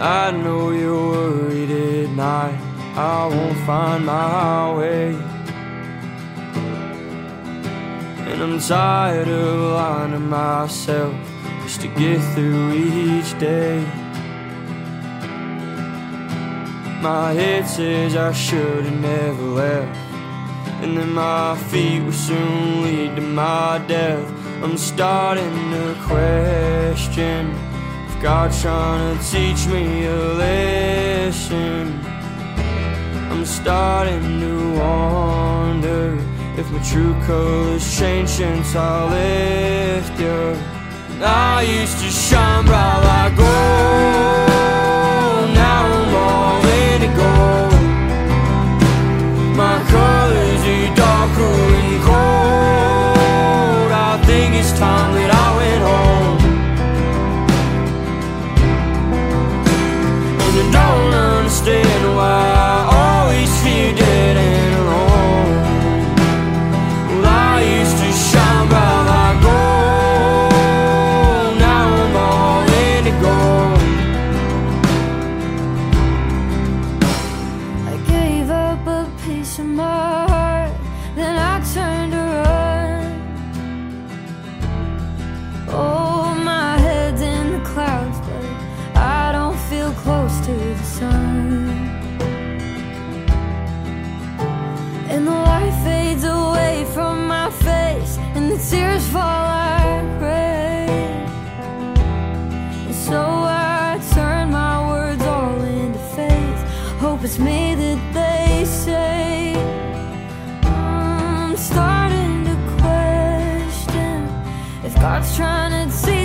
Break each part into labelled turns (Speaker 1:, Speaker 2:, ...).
Speaker 1: I know you're worried at night. I won't find my way. And I'm tired of lying to myself just to get through each day. My head says I should have never left. And then my feet will soon lead to my death. I'm starting to question if God's trying to teach me a lesson. I'm starting to wonder if my true colors changed since I left you. I used to shine bright like gold. It's
Speaker 2: me that they say. I'm starting to question if God's trying to teach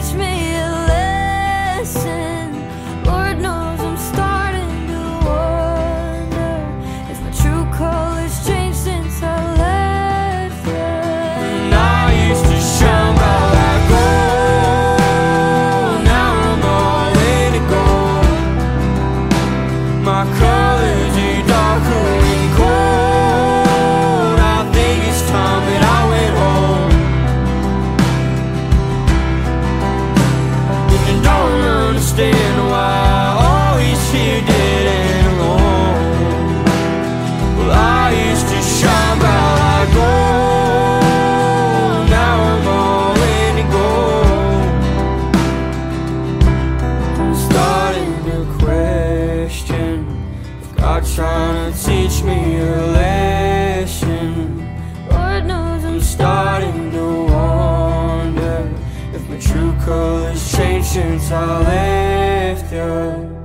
Speaker 1: trying to teach me a lesson.
Speaker 2: Lord knows
Speaker 1: I'm starting to wonder if my true colors changed since I left you.